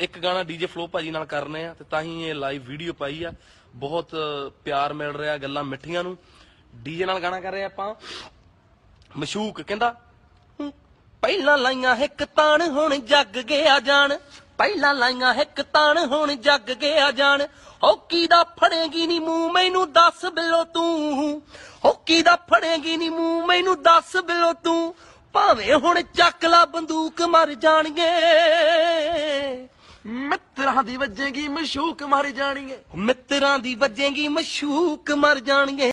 ਇੱਕ ਗਾਣਾ DJ flow ਭਾਜੀ ਨਾਲ ਕਰਨੇ ਆ ਤੇ ਤਾਂ ਹੀ ਇਹ ਲਾਈਵ ਵੀਡੀਓ ਪਾਈ ਆ। ਬਹੁਤ ਪਿਆਰ ਮਿਲ ਰਿਹਾ ਗੱਲਾਂ ਮਿੱਠੀਆਂ ਨੂੰ। ਡੀਜੇ ਨਾਲ ਗਾਣਾ ਕਰ ਰਹੇ ਆਪਾਂ। ਮਸ਼ੂਕ ਕਹਿੰਦਾ "ਹੂੰ, ਪਹਿਲਾਂ ਲਾਈਆਂ ਇੱਕ ਤਾਣ ਹੁਣ ਜੱਗ ਗਿਆ ਜਾਣ। ਪਹਿਲਾਂ ਲਾਈਆਂ ਇੱਕ ਤਾਣ ਹੁਣ ਜੱਗ ਗਿਆ ਜਾਣ। ਹੌਕੀ ਦਾ ਫੜੇਗੀ ਨੀ ਮੂੰਹ ਮੈਨੂੰ ਦੱਸ ਬਿਲੋ ਤੂੰ। ਹੌਕੀ ਦਾ ਫੜੇਗੀ ਨੀ ਮੂੰਹ ਮੈਨੂੰ ਦੱਸ ਬਿਲੋ ਤੂੰ। ਭਾਵੇਂ ਹੁਣ ਚੱਕ ਲਾ ਬੰਦੂਕ ਮਰ ਜਾਣਗੇ। ਮਿੱਤਰਾਂ ਦੀ ਵੱਜੇਗੀ ਮਸ਼ੂਕ ਮਰ ਜਾਣੀਏ। ਮਿੱਤਰਾਂ ਦੀ ਵੱਜੇਗੀ ਮਸ਼ੂਕ ਮਰ ਜਾਣਗੇ